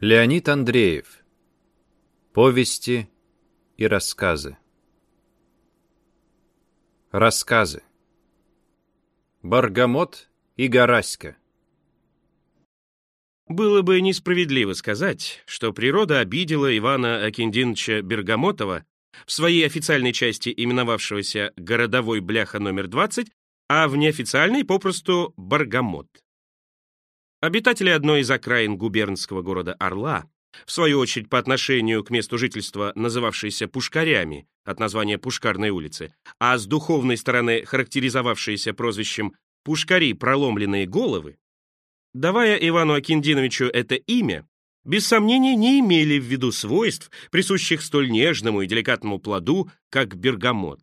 Леонид Андреев. Повести и рассказы. Рассказы. Баргамот и Гораська. Было бы несправедливо сказать, что природа обидела Ивана Акиндиновича Бергамотова в своей официальной части именовавшегося «Городовой бляха номер 20», а в неофициальной попросту «Баргамот». Обитатели одной из окраин губернского города Орла, в свою очередь по отношению к месту жительства, называвшиеся Пушкарями, от названия Пушкарной улицы, а с духовной стороны характеризовавшиеся прозвищем «Пушкари проломленные головы», давая Ивану Акиндиновичу это имя, без сомнения не имели в виду свойств, присущих столь нежному и деликатному плоду, как бергамот.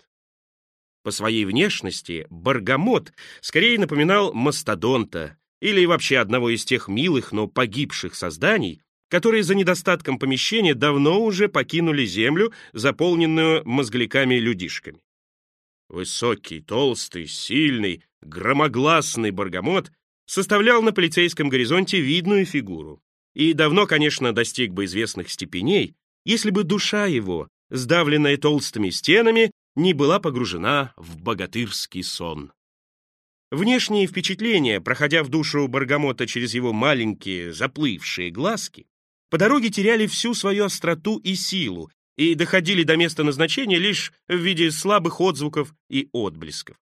По своей внешности бергамот скорее напоминал мастодонта, или вообще одного из тех милых, но погибших созданий, которые за недостатком помещения давно уже покинули землю, заполненную мозгляками-людишками. Высокий, толстый, сильный, громогласный Баргамот составлял на полицейском горизонте видную фигуру и давно, конечно, достиг бы известных степеней, если бы душа его, сдавленная толстыми стенами, не была погружена в богатырский сон. Внешние впечатления, проходя в душу Баргамота через его маленькие заплывшие глазки, по дороге теряли всю свою остроту и силу и доходили до места назначения лишь в виде слабых отзвуков и отблесков.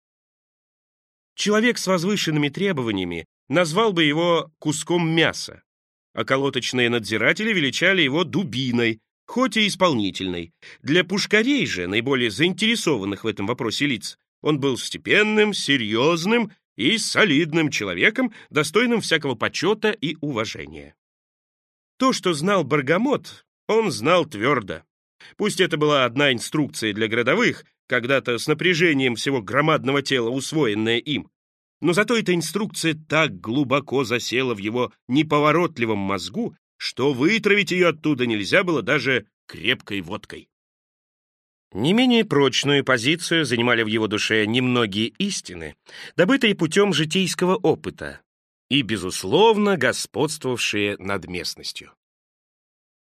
Человек с возвышенными требованиями назвал бы его куском мяса, а колоточные надзиратели величали его дубиной, хоть и исполнительной. Для пушкарей же, наиболее заинтересованных в этом вопросе лиц, он был степенным, серьезным и солидным человеком, достойным всякого почета и уважения. То, что знал Баргамот, он знал твердо. Пусть это была одна инструкция для городовых, когда-то с напряжением всего громадного тела, усвоенная им, но зато эта инструкция так глубоко засела в его неповоротливом мозгу, что вытравить ее оттуда нельзя было даже крепкой водкой. Не менее прочную позицию занимали в его душе немногие истины, добытые путем житейского опыта и, безусловно, господствовавшие над местностью.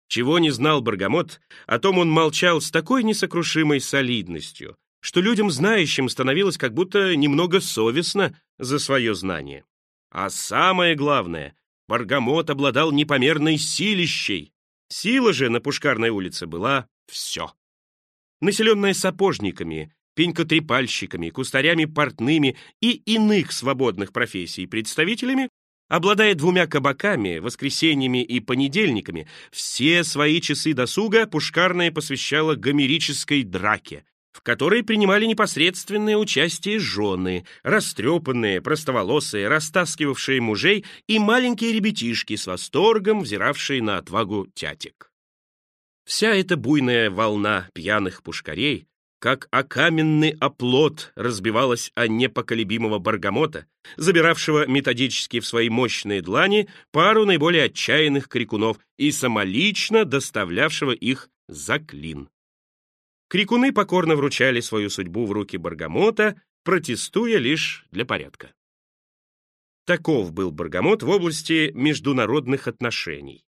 Чего не знал Баргамот, о том он молчал с такой несокрушимой солидностью, что людям знающим становилось как будто немного совестно за свое знание. А самое главное, Баргамот обладал непомерной силищей. Сила же на Пушкарной улице была все населенная сапожниками, пенькотрепальщиками, кустарями портными и иных свободных профессий представителями, обладая двумя кабаками, воскресеньями и понедельниками, все свои часы досуга Пушкарная посвящала гомерической драке, в которой принимали непосредственное участие жены, растрепанные, простоволосые, растаскивавшие мужей и маленькие ребятишки с восторгом, взиравшие на отвагу тятек. Вся эта буйная волна пьяных пушкарей, как о каменный оплот, разбивалась о непоколебимого Баргамота, забиравшего методически в свои мощные длани пару наиболее отчаянных крикунов и самолично доставлявшего их за клин. Крикуны покорно вручали свою судьбу в руки Баргамота, протестуя лишь для порядка. Таков был Баргамот в области международных отношений.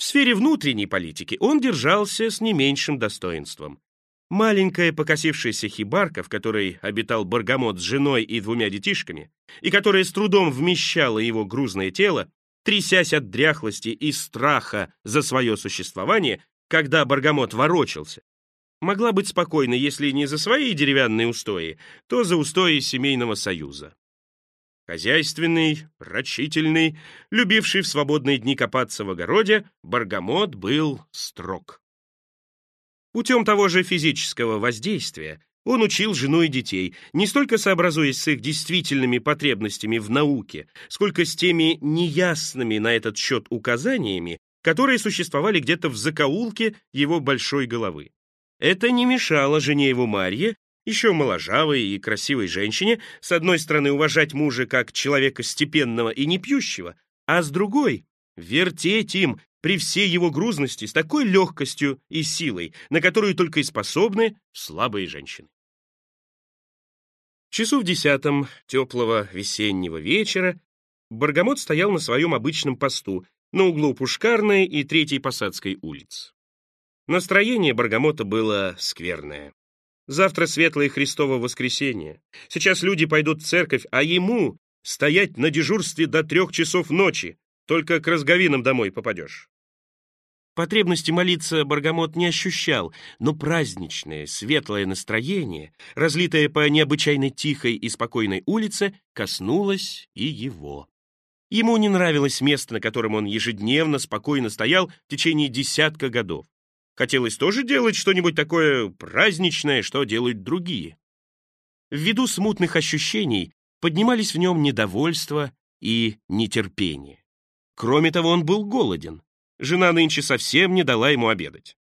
В сфере внутренней политики он держался с не меньшим достоинством. Маленькая покосившаяся хибарка, в которой обитал Баргамот с женой и двумя детишками, и которая с трудом вмещала его грузное тело, трясясь от дряхлости и страха за свое существование, когда Баргамот ворочался, могла быть спокойна, если не за свои деревянные устои, то за устои семейного союза. Хозяйственный, рачительный, любивший в свободные дни копаться в огороде, Баргамот был строг. Путем того же физического воздействия он учил жену и детей, не столько сообразуясь с их действительными потребностями в науке, сколько с теми неясными на этот счет указаниями, которые существовали где-то в закоулке его большой головы. Это не мешало жене его Марье еще моложавой и красивой женщине, с одной стороны, уважать мужа как человека степенного и непьющего, а с другой — вертеть им при всей его грузности с такой легкостью и силой, на которую только и способны слабые женщины. Часу в десятом теплого весеннего вечера Баргамот стоял на своем обычном посту на углу Пушкарной и Третьей Посадской улиц. Настроение Баргамота было скверное. Завтра светлое Христово воскресенье. Сейчас люди пойдут в церковь, а ему стоять на дежурстве до трех часов ночи. Только к разговинам домой попадешь. Потребности молиться Баргамот не ощущал, но праздничное, светлое настроение, разлитое по необычайно тихой и спокойной улице, коснулось и его. Ему не нравилось место, на котором он ежедневно спокойно стоял в течение десятка годов. Хотелось тоже делать что-нибудь такое праздничное, что делают другие. Ввиду смутных ощущений поднимались в нем недовольство и нетерпение. Кроме того, он был голоден. Жена нынче совсем не дала ему обедать.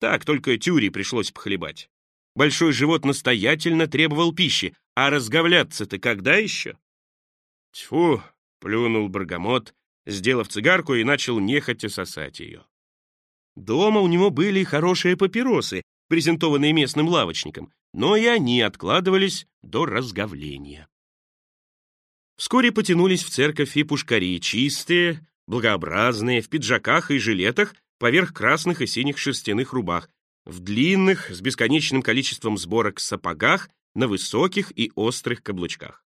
Так, только тюри пришлось похлебать. Большой живот настоятельно требовал пищи, а разговляться-то когда еще? Тьфу, плюнул Баргамот, сделав цигарку и начал нехотя сосать ее. Дома у него были хорошие папиросы, презентованные местным лавочником, но и они откладывались до разговления. Вскоре потянулись в церковь и пушкари, чистые, благообразные, в пиджаках и жилетах, поверх красных и синих шерстяных рубах, в длинных, с бесконечным количеством сборок сапогах, на высоких и острых каблучках.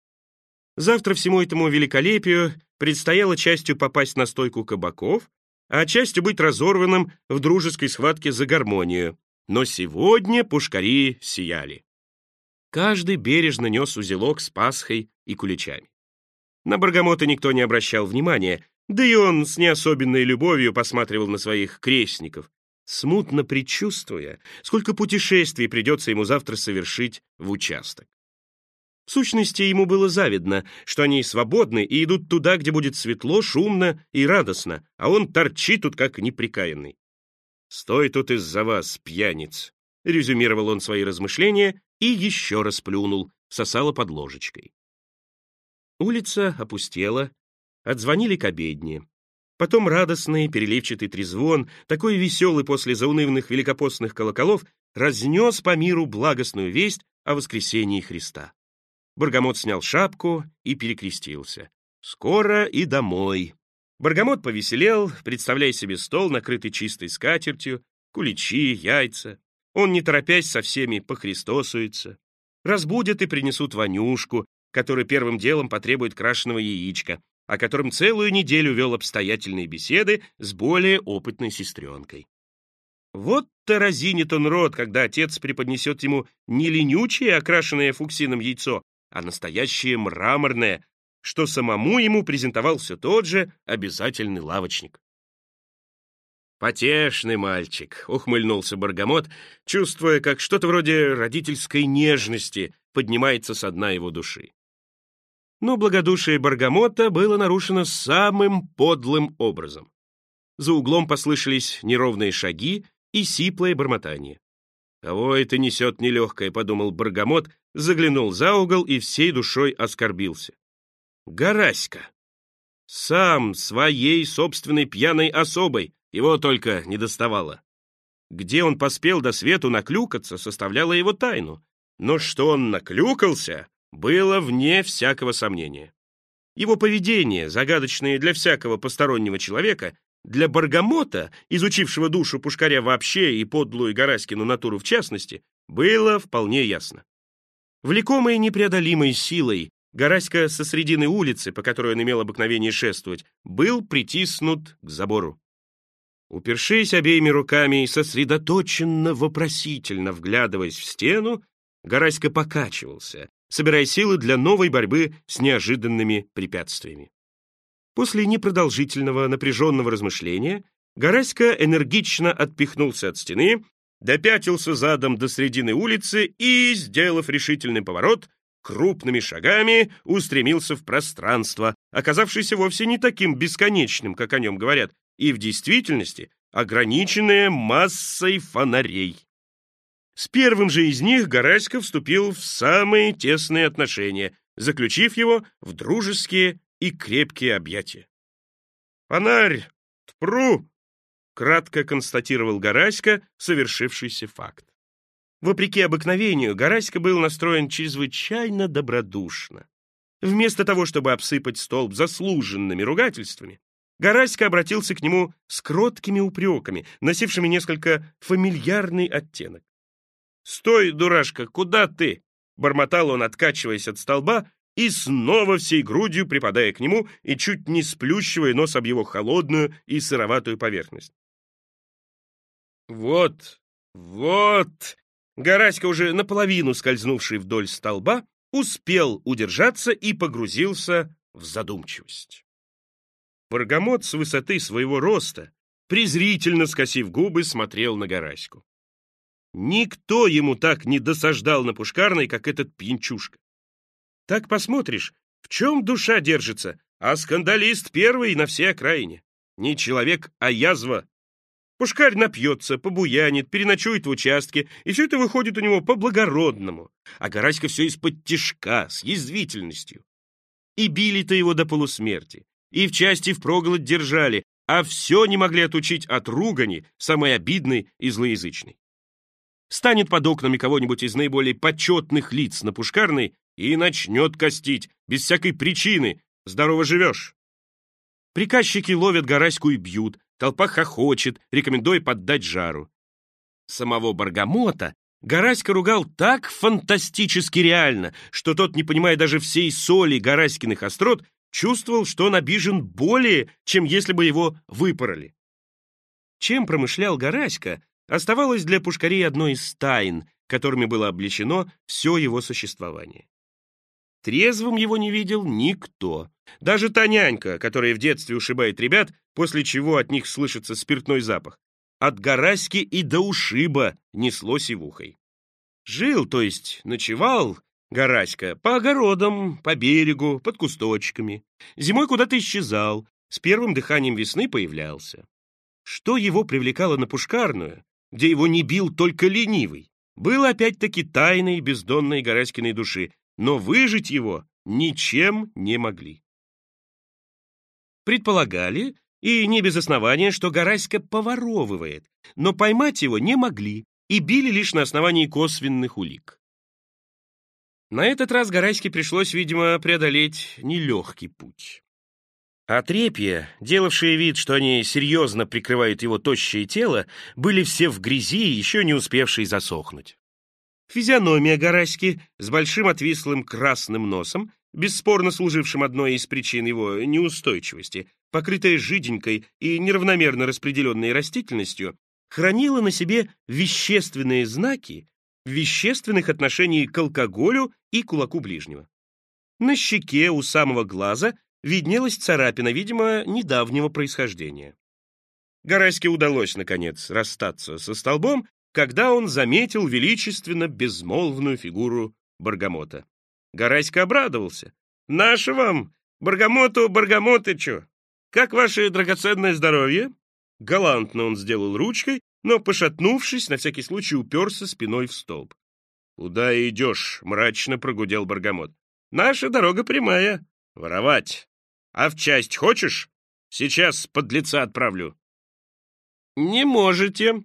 Завтра всему этому великолепию предстояло частью попасть на стойку кабаков, а частью быть разорванным в дружеской схватке за гармонию. Но сегодня пушкари сияли. Каждый бережно нес узелок с пасхой и куличами. На Баргамота никто не обращал внимания, да и он с не особенной любовью посматривал на своих крестников, смутно предчувствуя, сколько путешествий придется ему завтра совершить в участок. В сущности, ему было завидно, что они свободны и идут туда, где будет светло, шумно и радостно, а он торчит тут как неприкаянный. «Стой тут из-за вас, пьяниц!» — резюмировал он свои размышления и еще раз плюнул, сосало под ложечкой. Улица опустела, Отзвонили к обедне. Потом радостный переливчатый трезвон, такой веселый после заунывных великопостных колоколов, разнес по миру благостную весть о воскресении Христа. Баргамот снял шапку и перекрестился. «Скоро и домой». Баргамот повеселел, представляя себе стол, накрытый чистой скатертью, куличи, яйца. Он, не торопясь, со всеми похристосуется. Разбудят и принесут Ванюшку, который первым делом потребует крашеного яичка, о котором целую неделю вел обстоятельные беседы с более опытной сестренкой. Вот-то разинит он рот, когда отец преподнесет ему не ленючее, окрашенное фуксином яйцо, а настоящее мраморное, что самому ему презентовал все тот же обязательный лавочник. «Потешный мальчик», — ухмыльнулся Баргамот, чувствуя, как что-то вроде родительской нежности поднимается со дна его души но благодушие Баргамота было нарушено самым подлым образом. За углом послышались неровные шаги и сиплое бормотание. «Кого это несет нелегкое?» — подумал Баргамот, заглянул за угол и всей душой оскорбился. «Гараська! Сам своей собственной пьяной особой, его только не доставало. Где он поспел до свету наклюкаться, составляло его тайну. Но что он наклюкался, было вне всякого сомнения. Его поведение, загадочное для всякого постороннего человека, для Баргамота, изучившего душу Пушкаря вообще и подлую Гараськину натуру в частности, было вполне ясно. Влекомый непреодолимой силой, Гараська со средины улицы, по которой он имел обыкновение шествовать, был притиснут к забору. Упершись обеими руками и сосредоточенно, вопросительно вглядываясь в стену, Гараська покачивался, собирая силы для новой борьбы с неожиданными препятствиями. После непродолжительного напряженного размышления Гораська энергично отпихнулся от стены, допятился задом до середины улицы и, сделав решительный поворот, крупными шагами устремился в пространство, оказавшееся вовсе не таким бесконечным, как о нем говорят, и в действительности ограниченное массой фонарей. С первым же из них Гораська вступил в самые тесные отношения, заключив его в дружеские и крепкие объятия. «Фонарь! Тпру!» — кратко констатировал Гораська совершившийся факт. Вопреки обыкновению, Гораська был настроен чрезвычайно добродушно. Вместо того, чтобы обсыпать столб заслуженными ругательствами, Гораська обратился к нему с кроткими упреками, носившими несколько фамильярный оттенок. «Стой, дурашка, куда ты?» — бормотал он, откачиваясь от столба и снова всей грудью припадая к нему и чуть не сплющивая нос об его холодную и сыроватую поверхность. «Вот, вот!» Гораська, уже наполовину скользнувший вдоль столба, успел удержаться и погрузился в задумчивость. Баргамот с высоты своего роста, презрительно скосив губы, смотрел на Гораську. Никто ему так не досаждал на Пушкарной, как этот пьянчушка. Так посмотришь, в чем душа держится, а скандалист первый на всей окраине. Не человек, а язва. Пушкарь напьется, побуянит, переночует в участке, и все это выходит у него по-благородному. А Гараська все из-под тишка, с язвительностью. И били-то его до полусмерти, и в части впроголодь держали, а все не могли отучить от ругани, самой обидной и злоязычной. Станет под окнами кого-нибудь из наиболее почетных лиц на Пушкарной и начнет костить, без всякой причины. Здорово живешь. Приказчики ловят Гараську и бьют, толпа хохочет, рекомендуя поддать жару. Самого Баргамота Гараська ругал так фантастически реально, что тот, не понимая даже всей соли Гараськиных острот, чувствовал, что он обижен более, чем если бы его выпороли. Чем промышлял Гараська, оставалось для пушкарей одной из тайн, которыми было облечено все его существование. Трезвым его не видел никто. Даже та нянька, которая в детстве ушибает ребят, после чего от них слышится спиртной запах. От Гараськи и до ушиба несло сивухой. Жил, то есть ночевал Гараська по огородам, по берегу, под кусточками. Зимой куда-то исчезал, с первым дыханием весны появлялся. Что его привлекало на Пушкарную, где его не бил только ленивый, было опять-таки тайной бездонной Гараськиной души, но выжить его ничем не могли. Предполагали, и не без основания, что Гараська поворовывает, но поймать его не могли и били лишь на основании косвенных улик. На этот раз Гараське пришлось, видимо, преодолеть нелегкий путь. Отрепья, делавшие вид, что они серьезно прикрывают его тощее тело, были все в грязи, еще не успевшие засохнуть. Физиономия Гараськи с большим отвислым красным носом, бесспорно служившим одной из причин его неустойчивости, покрытая жиденькой и неравномерно распределенной растительностью, хранила на себе вещественные знаки вещественных отношений к алкоголю и кулаку ближнего. На щеке у самого глаза виднелась царапина, видимо, недавнего происхождения. Гараське удалось, наконец, расстаться со столбом когда он заметил величественно безмолвную фигуру Баргамота. Гараська обрадовался. «Наше вам! Баргамоту Баргамотычу! Как ваше драгоценное здоровье?» Галантно он сделал ручкой, но, пошатнувшись, на всякий случай уперся спиной в столб. «Куда идешь?» — мрачно прогудел Баргамот. «Наша дорога прямая. Воровать. А в часть хочешь? Сейчас под лица отправлю». «Не можете»,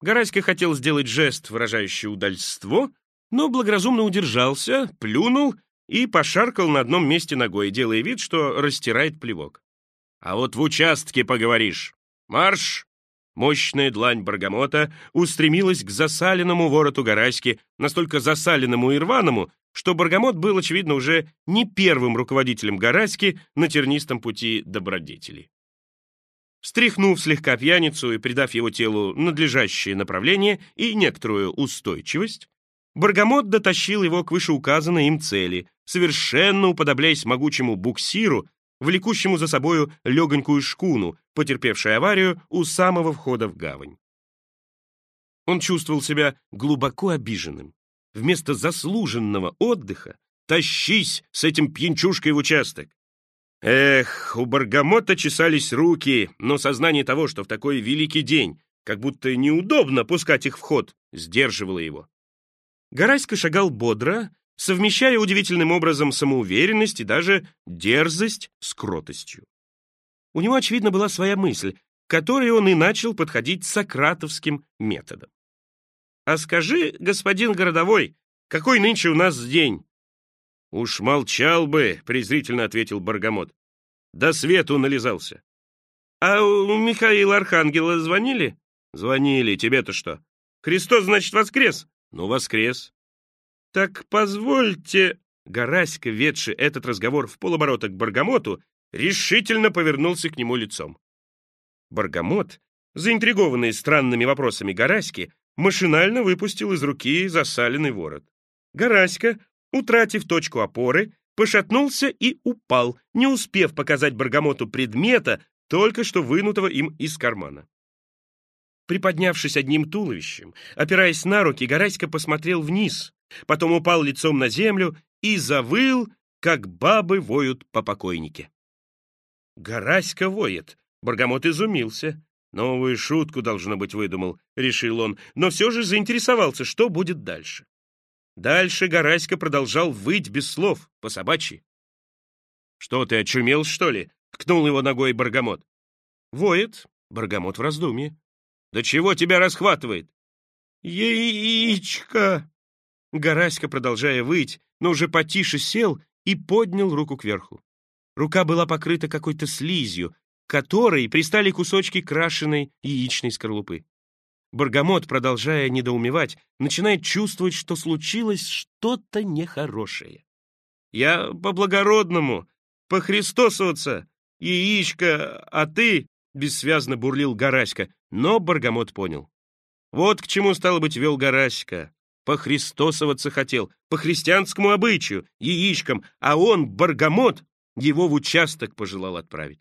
Гараська хотел сделать жест, выражающий удальство, но благоразумно удержался, плюнул и пошаркал на одном месте ногой, делая вид, что растирает плевок. «А вот в участке поговоришь. Марш!» Мощная длань Баргамота устремилась к засаленному вороту Гараськи, настолько засаленному и рваному, что Баргамот был, очевидно, уже не первым руководителем Гараськи на тернистом пути добродетели. Стряхнув слегка пьяницу и придав его телу надлежащее направление и некоторую устойчивость, Баргамот дотащил его к вышеуказанной им цели, совершенно уподобляясь могучему буксиру, влекущему за собою легонькую шкуну, потерпевшей аварию у самого входа в гавань. Он чувствовал себя глубоко обиженным. Вместо заслуженного отдыха тащись с этим пьянчушкой в участок. Эх, у Баргамота чесались руки, но сознание того, что в такой великий день, как будто неудобно пускать их в ход, сдерживало его. Гараська шагал бодро, совмещая удивительным образом самоуверенность и даже дерзость с кротостью. У него, очевидно, была своя мысль, к которой он и начал подходить сократовским методом. «А скажи, господин городовой, какой нынче у нас день?» «Уж молчал бы», — презрительно ответил Баргамот. «До свету нализался. А у Михаила Архангела звонили? Звонили. Тебе-то что? Христос, значит, воскрес? Ну, воскрес. Так позвольте... Гораська, ведший этот разговор в полоборота к Баргамоту, решительно повернулся к нему лицом. Баргамот, заинтригованный странными вопросами Гораськи, машинально выпустил из руки засаленный ворот. Гораська, утратив точку опоры, пошатнулся и упал, не успев показать Баргамоту предмета, только что вынутого им из кармана. Приподнявшись одним туловищем, опираясь на руки, Гораська посмотрел вниз, потом упал лицом на землю и завыл, как бабы воют по покойнике. Гораська воет. Баргамот изумился. Новую шутку, должно быть, выдумал, решил он, но все же заинтересовался, что будет дальше. Дальше Гораська продолжал выть без слов, по собачьи. «Что ты, очумел, что ли?» — ткнул его ногой Баргамот. «Воет. Баргамот в раздумье. Да чего тебя расхватывает?» «Яичко!» Гораська, продолжая выть, но уже потише сел и поднял руку кверху. Рука была покрыта какой-то слизью, которой пристали кусочки крашеной яичной скорлупы. Баргамот, продолжая недоумевать, начинает чувствовать, что случилось что-то нехорошее. «Я по-благородному, по-христосоваться, яичко, а ты...» — бессвязно бурлил Гараська, но Баргамот понял. Вот к чему, стало быть, вел Гараська. Похристосоваться хотел, по христианскому обычаю, яичкам, а он, Баргамот, его в участок пожелал отправить.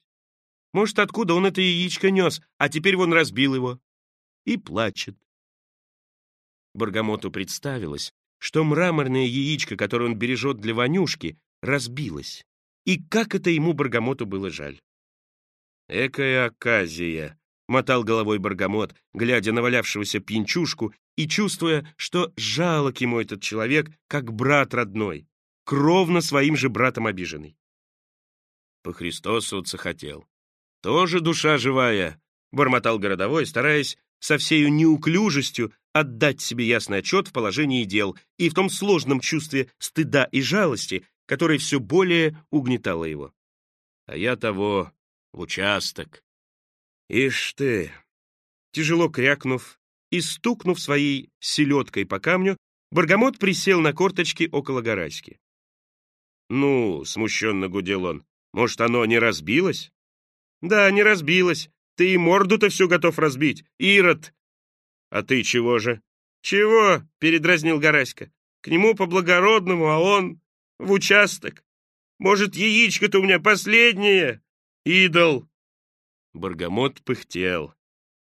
Может, откуда он это яичко нес, а теперь вон разбил его. И плачет. Баргамоту представилось, что мраморное яичко, которое он бережет для Ванюшки, разбилось. И как это ему, Баргамоту, было жаль. Экая оказия, — мотал головой Баргамот, глядя на валявшегося пьянчушку и чувствуя, что жалок ему этот человек, как брат родной, кровно своим же братом обиженный. По Христосоваться хотел. Тоже душа живая, — бормотал городовой, стараясь со всею неуклюжестью отдать себе ясный отчет в положении дел и в том сложном чувстве стыда и жалости, которое все более угнетало его. А я того в участок. Ишь ты! Тяжело крякнув и стукнув своей селедкой по камню, Баргамот присел на корточки около Гараськи. «Ну, — смущенно гудел он, — может, оно не разбилось?» «Да, не разбилось. Ты и морду-то всю готов разбить, Ирод!» «А ты чего же?» «Чего?» — передразнил Гараська. «К нему по-благородному, а он в участок. Может, яичко-то у меня последнее? Идол!» Баргамот пыхтел.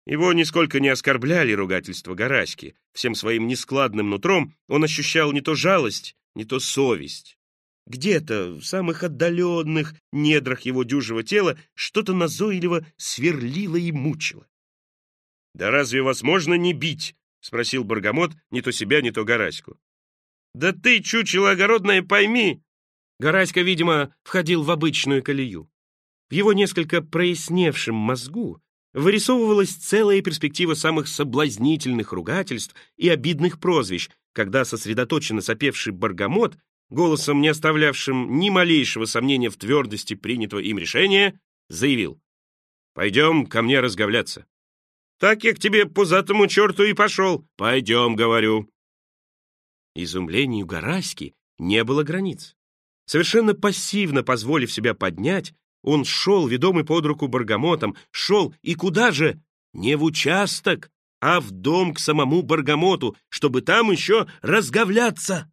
Его нисколько не оскорбляли ругательства Гараськи. Всем своим нескладным нутром он ощущал не то жалость, не то совесть. Где-то, в самых отдаленных недрах его дюжего тела, что-то назойливо сверлило и мучило. «Да разве возможно не бить?» — спросил Баргамот не то себя, не то Гараську. «Да ты, чучело огородное, пойми!» Гараська, видимо, входил в обычную колею. В его несколько проясневшем мозгу вырисовывалась целая перспектива самых соблазнительных ругательств и обидных прозвищ, когда сосредоточенно сопевший Баргамот, голосом не оставлявшим ни малейшего сомнения в твердости принятого им решения, заявил «Пойдем ко мне разговляться». «Так я к тебе пузатому черту и пошел». «Пойдем, говорю». Изумлению Гараськи не было границ. Совершенно пассивно позволив себя поднять, он шел, ведомый под руку Баргамотом, шел, и куда же? Не в участок, а в дом к самому Баргамоту, чтобы там еще разговляться.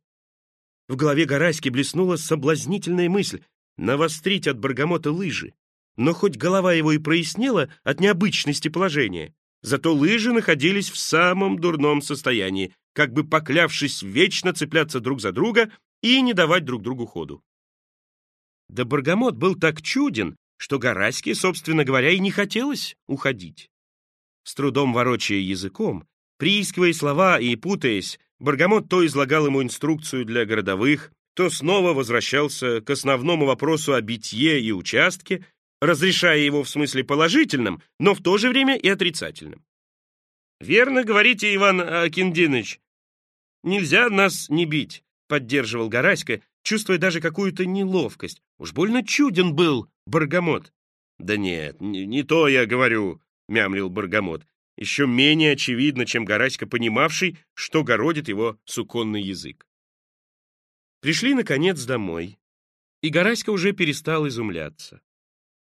В голове Гараськи блеснула соблазнительная мысль — навострить от Баргамота лыжи. Но хоть голова его и прояснела от необычности положения, зато лыжи находились в самом дурном состоянии, как бы поклявшись вечно цепляться друг за друга и не давать друг другу ходу. Да Баргамот был так чуден, что Гараське, собственно говоря, и не хотелось уходить. С трудом ворочая языком, приискивая слова и путаясь, Баргамот то излагал ему инструкцию для городовых, то снова возвращался к основному вопросу о битье и участке, разрешая его в смысле положительном, но в то же время и отрицательном. «Верно говорите, Иван Акиндинович, нельзя нас не бить», — поддерживал Гараська, чувствуя даже какую-то неловкость. Уж больно чуден был Баргамот. «Да нет, не, не то я говорю», — мямлил Баргамот, еще менее очевидно, чем Гораська, понимавший, что городит его суконный язык. Пришли, наконец, домой, и Гораська уже перестал изумляться.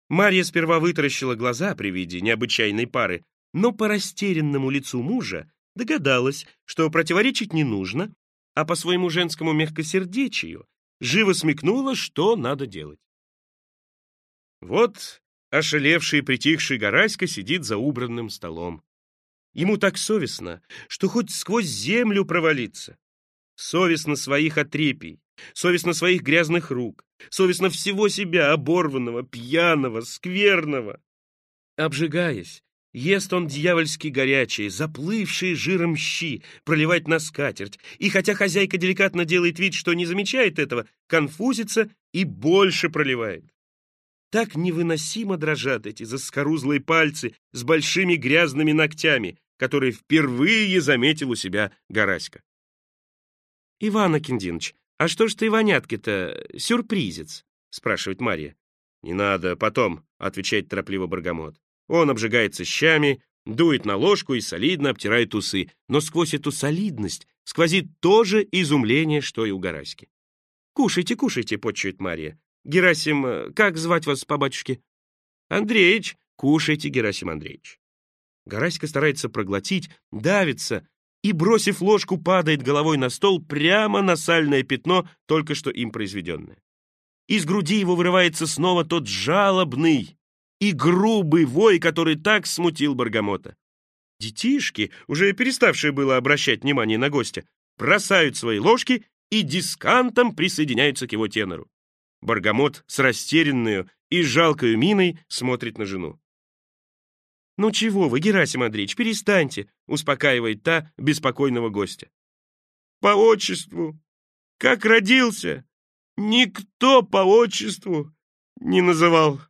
Марья сперва вытаращила глаза при виде необычайной пары, но по растерянному лицу мужа догадалась, что противоречить не нужно, а по своему женскому мягкосердечию живо смекнула, что надо делать. Вот ошалевший и притихший Гораська сидит за убранным столом. Ему так совестно, что хоть сквозь землю провалиться. Совестно своих отрепий, совестно своих грязных рук, совестно всего себя, оборванного, пьяного, скверного. Обжигаясь, ест он дьявольски горячие, заплывшие жиром щи, проливать на скатерть, и хотя хозяйка деликатно делает вид, что не замечает этого, конфузится и больше проливает. Так невыносимо дрожат эти заскорузлые пальцы с большими грязными ногтями, которые впервые заметил у себя Гораська. «Иван Акиндинович, а что ж ты, Иванятки-то, сюрпризец?» — спрашивает Марья. «Не надо, потом», — отвечает торопливо Баргамот. Он обжигается щами, дует на ложку и солидно обтирает усы, но сквозь эту солидность сквозит то же изумление, что и у Гораськи. «Кушайте, кушайте», — почует Марья. «Герасим, как звать вас по батюшке?» «Андреич, кушайте, Герасим Андреевич». Гораська старается проглотить, давится и, бросив ложку, падает головой на стол прямо на сальное пятно, только что им произведенное. Из груди его вырывается снова тот жалобный и грубый вой, который так смутил Баргамота. Детишки, уже переставшие было обращать внимание на гостя, бросают свои ложки и дискантом присоединяются к его тенору. Баргамот с растерянную и жалкою миной смотрит на жену. «Ну чего вы, Герасим Андреевич, перестаньте», — успокаивает та беспокойного гостя. «По отчеству, как родился, никто по отчеству не называл»,